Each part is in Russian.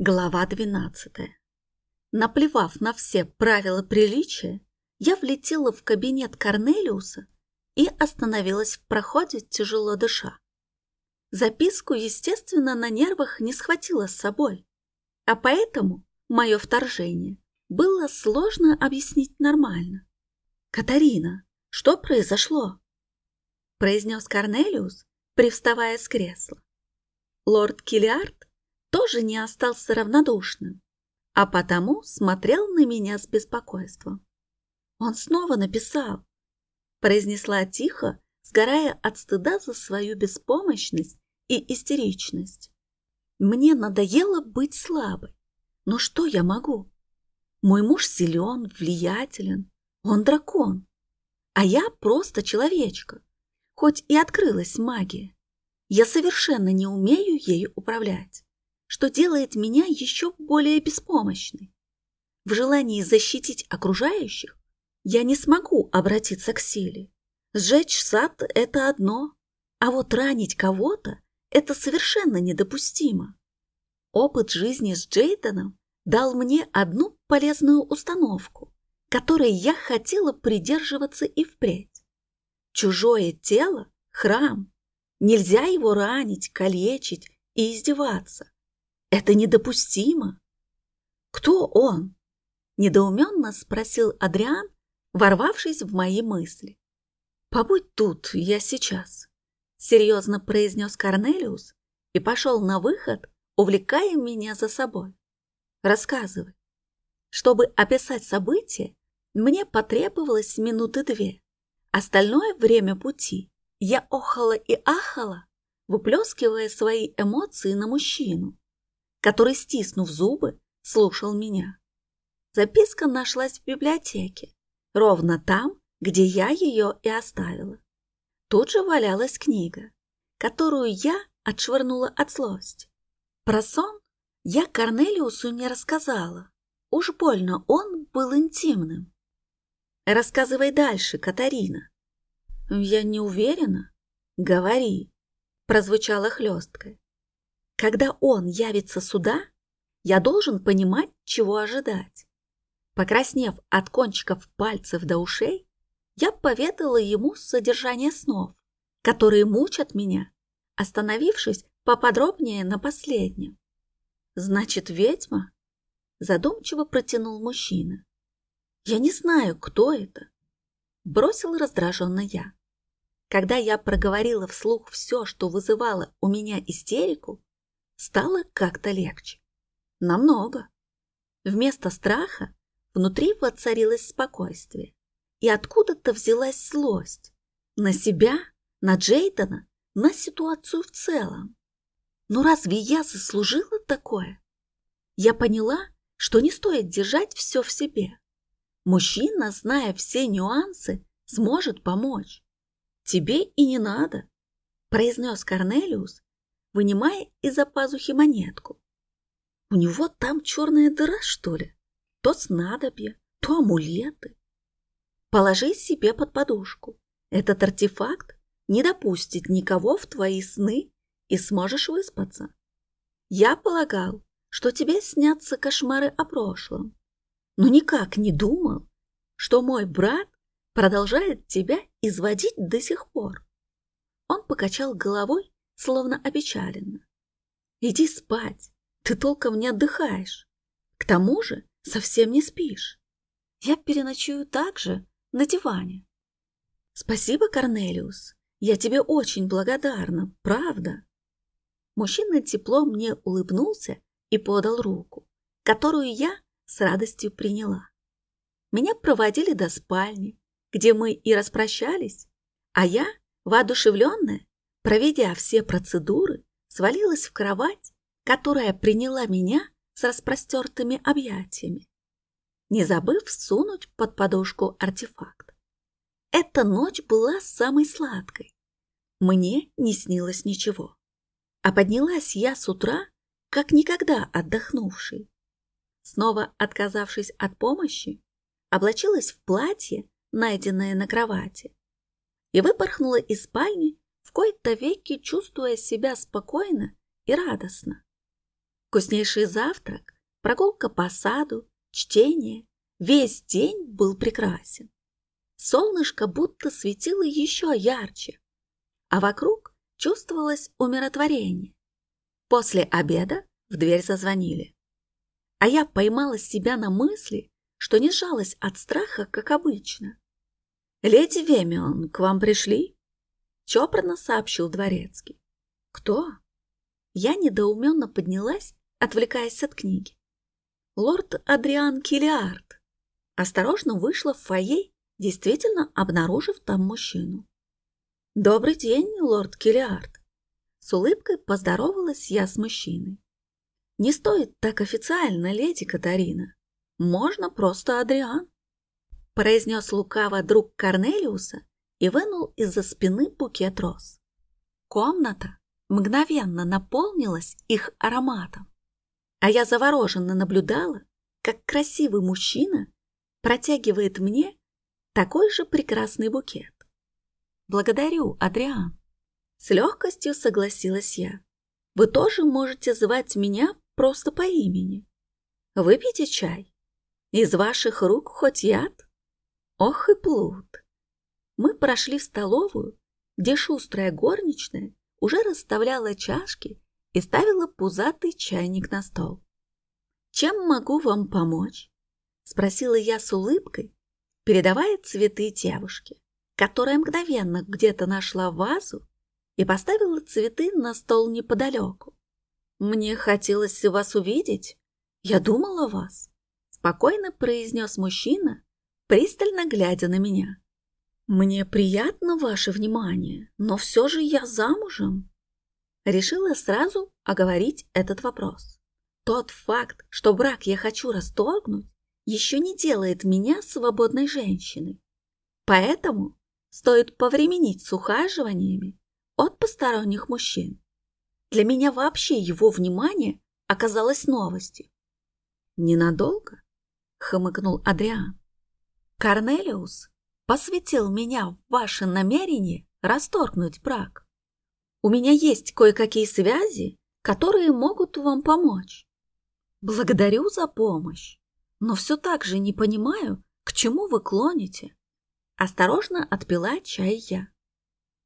Глава 12. Наплевав на все правила приличия, я влетела в кабинет Корнелиуса и остановилась в проходе, тяжело дыша. Записку, естественно, на нервах не схватила с собой, а поэтому мое вторжение было сложно объяснить нормально. «Катарина, что произошло?» произнес Корнелиус, привставая с кресла. Лорд Киллиард тоже не остался равнодушным, а потому смотрел на меня с беспокойством. Он снова написал, произнесла тихо, сгорая от стыда за свою беспомощность и истеричность. Мне надоело быть слабой. Но что я могу? Мой муж силен, влиятелен, он дракон, а я просто человечка, хоть и открылась магия. Я совершенно не умею ею управлять что делает меня еще более беспомощной. В желании защитить окружающих я не смогу обратиться к силе. Сжечь сад – это одно, а вот ранить кого-то – это совершенно недопустимо. Опыт жизни с Джейденом дал мне одну полезную установку, которой я хотела придерживаться и впредь. Чужое тело – храм. Нельзя его ранить, калечить и издеваться. Это недопустимо. Кто он? Недоуменно спросил Адриан, ворвавшись в мои мысли. Побудь тут, я сейчас. Серьезно произнес Корнелиус и пошел на выход, увлекая меня за собой. Рассказывай. Чтобы описать события, мне потребовалось минуты две. Остальное время пути я охала и ахала, выплескивая свои эмоции на мужчину, который, стиснув зубы, слушал меня. Записка нашлась в библиотеке, ровно там, где я ее и оставила. Тут же валялась книга, которую я отшвырнула от злости. Про сон я Корнелиусу не рассказала. Уж больно он был интимным. Рассказывай дальше, Катарина. Я не уверена. Говори, прозвучало хлестко. Когда он явится сюда, я должен понимать, чего ожидать. Покраснев от кончиков пальцев до ушей, я поведала ему содержание снов, которые мучат меня, остановившись поподробнее на последнем. «Значит, ведьма?» – задумчиво протянул мужчина. «Я не знаю, кто это», – бросил раздраженно я. Когда я проговорила вслух все, что вызывало у меня истерику, стало как-то легче. Намного. Вместо страха внутри воцарилось спокойствие. И откуда-то взялась злость. На себя, на Джейдена, на ситуацию в целом. Но разве я заслужила такое? Я поняла, что не стоит держать все в себе. Мужчина, зная все нюансы, сможет помочь. Тебе и не надо, произнес Корнелиус, вынимая из-за пазухи монетку. У него там черная дыра, что ли? То снадобье, то амулеты. Положи себе под подушку. Этот артефакт не допустит никого в твои сны и сможешь выспаться. Я полагал, что тебе снятся кошмары о прошлом, но никак не думал, что мой брат продолжает тебя изводить до сих пор. Он покачал головой словно опечаленно. «Иди спать, ты толком не отдыхаешь. К тому же совсем не спишь. Я переночую так же на диване». «Спасибо, Корнелиус, я тебе очень благодарна, правда». Мужчина тепло мне улыбнулся и подал руку, которую я с радостью приняла. Меня проводили до спальни, где мы и распрощались, а я, воодушевленная, Проведя все процедуры, свалилась в кровать, которая приняла меня с распростертыми объятиями, не забыв сунуть под подушку артефакт. Эта ночь была самой сладкой. Мне не снилось ничего. А поднялась я с утра, как никогда отдохнувший. Снова отказавшись от помощи, облачилась в платье, найденное на кровати, и выпорхнула из спальни в кои-то веки чувствуя себя спокойно и радостно. Вкуснейший завтрак, прогулка по саду, чтение. Весь день был прекрасен. Солнышко будто светило еще ярче, а вокруг чувствовалось умиротворение. После обеда в дверь зазвонили. А я поймала себя на мысли, что не сжалась от страха, как обычно. «Леди Вемион, к вам пришли?» Чопорно сообщил дворецкий. «Кто?» Я недоуменно поднялась, отвлекаясь от книги. «Лорд Адриан Килиард». Осторожно вышла в фойе, действительно обнаружив там мужчину. «Добрый день, лорд Килиард!» С улыбкой поздоровалась я с мужчиной. «Не стоит так официально, леди Катарина. Можно просто Адриан», произнес лукаво друг Корнелиуса и вынул из-за спины букет роз. Комната мгновенно наполнилась их ароматом, а я завороженно наблюдала, как красивый мужчина протягивает мне такой же прекрасный букет. «Благодарю, Адриан!» С легкостью согласилась я. «Вы тоже можете звать меня просто по имени. Выпейте чай. Из ваших рук хоть яд? Ох и плут!» Мы прошли в столовую, где шустрая горничная уже расставляла чашки и ставила пузатый чайник на стол. «Чем могу вам помочь?» — спросила я с улыбкой, передавая цветы девушке которая мгновенно где-то нашла вазу и поставила цветы на стол неподалеку. «Мне хотелось вас увидеть. Я думала о вас», — спокойно произнес мужчина, пристально глядя на меня. «Мне приятно ваше внимание, но все же я замужем». Решила сразу оговорить этот вопрос. Тот факт, что брак я хочу расторгнуть, еще не делает меня свободной женщиной. Поэтому стоит повременить с ухаживаниями от посторонних мужчин. Для меня вообще его внимание оказалось новостью. «Ненадолго?» — хмыкнул Адриан. «Корнелиус посвятил меня в ваше намерение расторгнуть брак. У меня есть кое-какие связи, которые могут вам помочь. Благодарю за помощь, но все так же не понимаю, к чему вы клоните. Осторожно отпила чай я.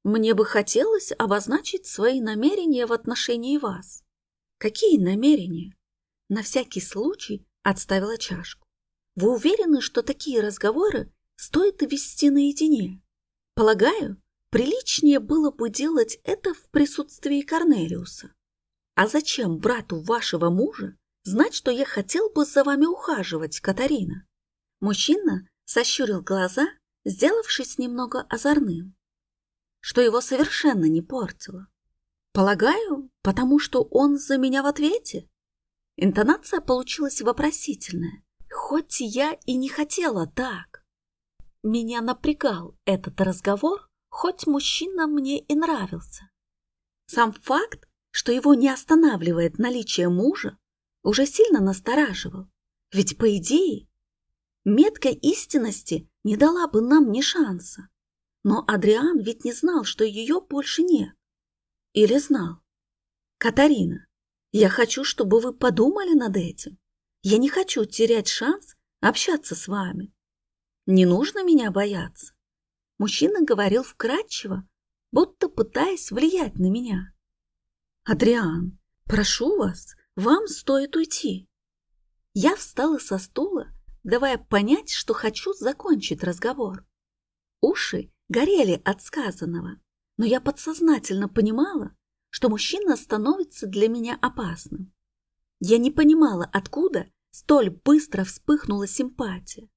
Мне бы хотелось обозначить свои намерения в отношении вас. Какие намерения? На всякий случай отставила чашку. Вы уверены, что такие разговоры стоит вести наедине? Полагаю, приличнее было бы делать это в присутствии Корнелиуса. А зачем брату вашего мужа знать, что я хотел бы за вами ухаживать, Катарина? Мужчина сощурил глаза сделавшись немного озорным, что его совершенно не портило. Полагаю, потому что он за меня в ответе? Интонация получилась вопросительная, хоть я и не хотела так. Меня напрягал этот разговор, хоть мужчина мне и нравился. Сам факт, что его не останавливает наличие мужа, уже сильно настораживал. Ведь, по идее, метка истинности не дала бы нам ни шанса. Но Адриан ведь не знал, что ее больше нет. Или знал? Катарина, я хочу, чтобы вы подумали над этим. Я не хочу терять шанс общаться с вами. Не нужно меня бояться. Мужчина говорил вкратчиво, будто пытаясь влиять на меня. Адриан, прошу вас, вам стоит уйти. Я встала со стула давая понять, что хочу закончить разговор. Уши горели от сказанного, но я подсознательно понимала, что мужчина становится для меня опасным. Я не понимала, откуда столь быстро вспыхнула симпатия.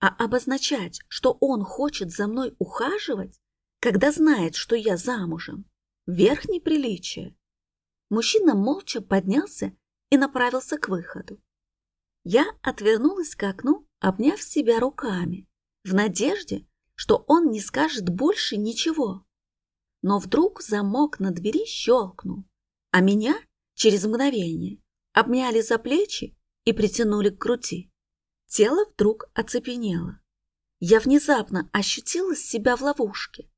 А обозначать, что он хочет за мной ухаживать, когда знает, что я замужем, верх неприличия. Мужчина молча поднялся и направился к выходу. Я отвернулась к окну, обняв себя руками, в надежде, что он не скажет больше ничего. Но вдруг замок на двери щелкнул, а меня через мгновение обняли за плечи и притянули к груди. Тело вдруг оцепенело. Я внезапно ощутила себя в ловушке.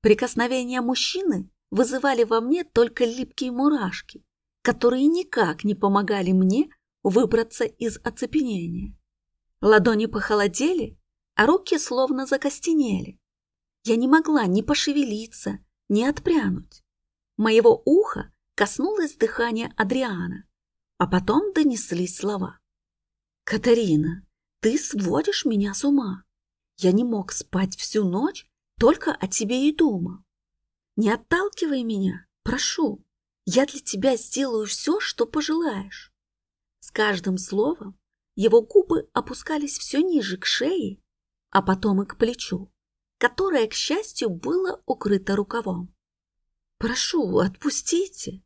Прикосновения мужчины вызывали во мне только липкие мурашки которые никак не помогали мне выбраться из оцепенения. Ладони похолодели, а руки словно закостенели. Я не могла ни пошевелиться, ни отпрянуть. Моего уха коснулось дыхания Адриана, а потом донеслись слова. «Катарина, ты сводишь меня с ума. Я не мог спать всю ночь, только о тебе и думал. Не отталкивай меня, прошу. Я для тебя сделаю все, что пожелаешь». С каждым словом его губы опускались все ниже к шее, а потом и к плечу, которое, к счастью, было укрыто рукавом. «Прошу, отпустите!»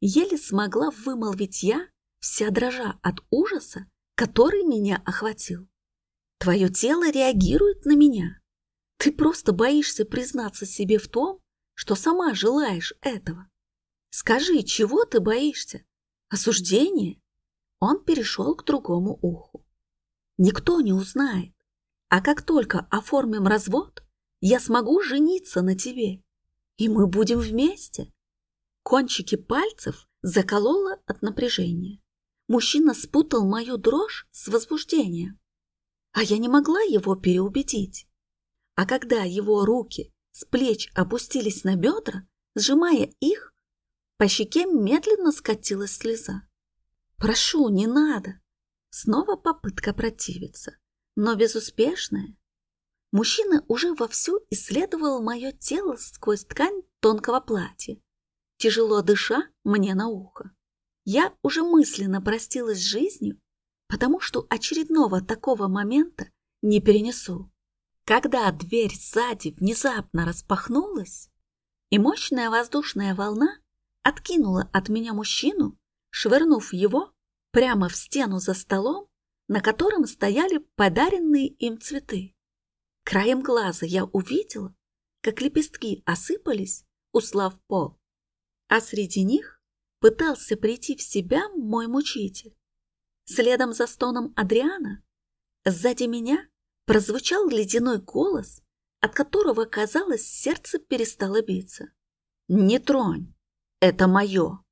Еле смогла вымолвить я, вся дрожа от ужаса, который меня охватил. Твое тело реагирует на меня. Ты просто боишься признаться себе в том, что сама желаешь этого. Скажи, чего ты боишься? Осуждение? Он перешел к другому уху. Никто не узнает. А как только оформим развод, я смогу жениться на тебе и мы будем вместе. Кончики пальцев закололо от напряжения. Мужчина спутал мою дрожь с возбуждением, а я не могла его переубедить. А когда его руки с плеч опустились на бедра, сжимая их, по щеке медленно скатилась слеза. «Прошу, не надо!» Снова попытка противиться, но безуспешная. Мужчина уже вовсю исследовал мое тело сквозь ткань тонкого платья, тяжело дыша мне на ухо. Я уже мысленно простилась с жизнью, потому что очередного такого момента не перенесу. Когда дверь сзади внезапно распахнулась, и мощная воздушная волна откинула от меня мужчину, швырнув его прямо в стену за столом, на котором стояли подаренные им цветы. Краем глаза я увидела, как лепестки осыпались, услав пол, а среди них пытался прийти в себя мой мучитель. Следом за стоном Адриана сзади меня прозвучал ледяной голос, от которого, казалось, сердце перестало биться. «Не тронь! Это мое!»